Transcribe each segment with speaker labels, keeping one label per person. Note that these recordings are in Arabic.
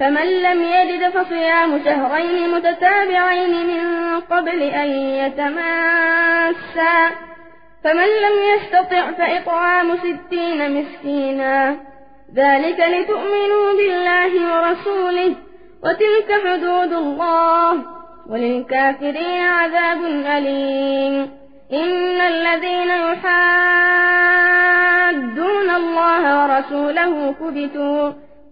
Speaker 1: فمن لم يجد فصيام شهرين متتابعين من قبل أن يتماسا فمن لم يستطع فإطعام ستين مسكينا ذلك لتؤمنوا بالله ورسوله وتلك حدود الله وللكافرين عذاب أليم إن الذين يحادون الله ورسوله كبتوا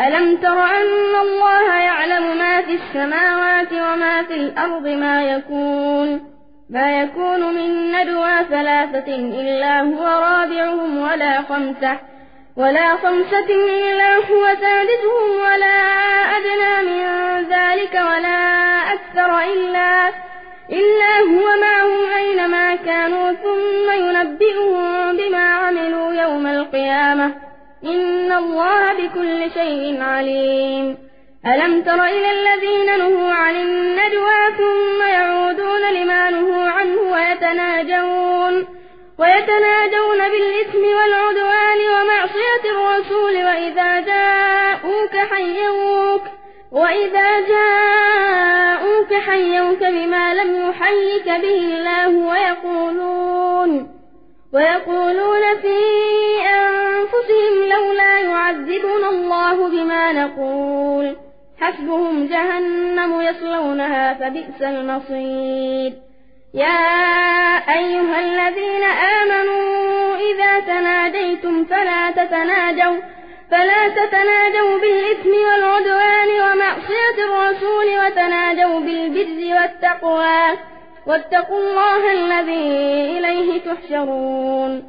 Speaker 1: ألم تر أن الله يعلم ما في السماوات وما في الأرض ما يكون ما يكون من ندوى ثلاثة إلا هو رابعهم ولا خمسة ولا خمسة إلا هو سادسهم ولا أدنى من ذلك ولا أكثر إلا إلا هو معهم أينما كانوا ثم ينبئهم إن الله بكل شيء عليم ألم تر إلى الذين نهوا عن النجوى ثم يعودون لما نهوا عنه ويتناجون ويتناجون بالإثم والعدوان ومعصية الرسول وإذا جاءوك حيوك وإذا جاءوك حيوك بما لم يحيك به الله ويقولون ويقولون فيه لا يعذبنا الله بما نقول حسبهم جهنم يصلونها فبئس المصير يا أيها الذين آمنوا إذا تناجيتم فلا تتناجوا
Speaker 2: فلا تتناجوا بالإثم والعدوان ومعصية
Speaker 1: الرسول وتناجوا بالبر والتقوى واتقوا الله الذي إليه تحشرون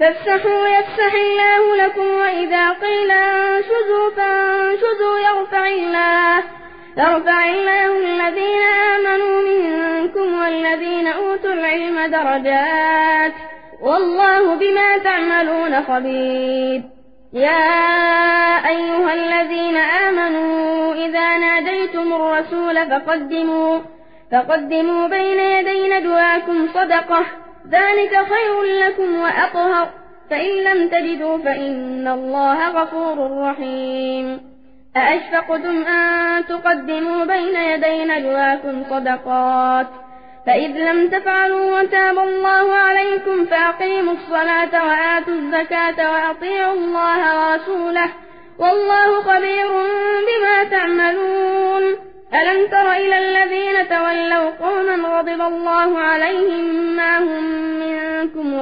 Speaker 1: فافسحوا يفسح الله لكم وإذا قيل انشزوا فانشزوا يرفع الله يرفع الله الذين آمنوا منكم والذين أوتوا العلم درجات والله بما تعملون خبير يا أيها الذين آمنوا إذا ناديتم الرسول فقدموا فقدموا بين يدي ندواكم صدقه ذلك خير لكم وأطهر فإن لم تجدوا فإن الله غفور رحيم أأشفقتم أن تقدموا بين يدي نجواكم صدقات فإذ لم تفعلوا وتاب الله عليكم فأقيموا الصلاة وآتوا الزكاة وأطيعوا الله ورسوله والله خبير بما تعملون ألم تر إلى الذين تولوا قوما غضب الله عليهم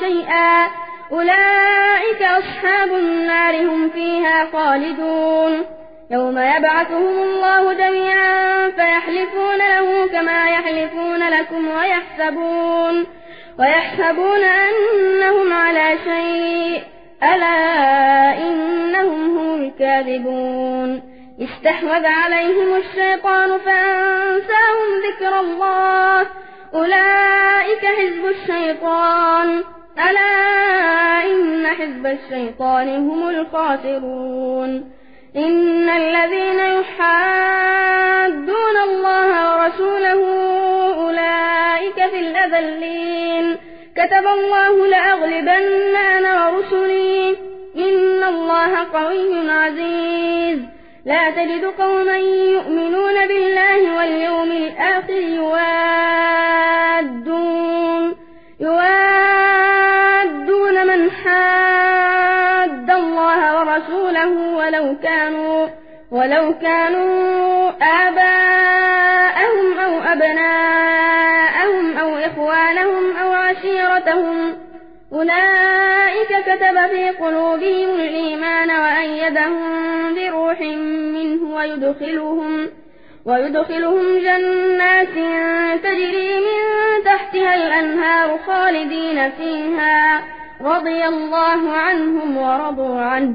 Speaker 1: شيئا أولئك أصحاب النار هم فيها خالدون يوم يبعثهم الله جميعا فيحلفون له كما يحلفون لكم ويحسبون ويحسبون أنهم على شيء ألا إنهم هم الكاذبون استحوذ عليهم الشيطان فأنساهم ذكر الله أولئك حزب الشيطان ألا إن حزب الشيطان هم الخاسرون إن الذين يحادون الله ورسوله أولئك في الأذلين كتب الله لأغلبن أنا ورسلي إن الله قوي عزيز لا تجد قوما يؤمنون بالله واليوم الآخر يوادون يوادون ورسوله ولو كانوا ولو كانوا آباءهم أو أبناءهم أو إخوانهم أو عشيرتهم أولئك كتب في قلوبهم الإيمان وأيدهم بروح منه ويدخلهم ويدخلهم جنات تجري من تحتها الأنهار خالدين فيها رضي الله عنهم ورضوا عنه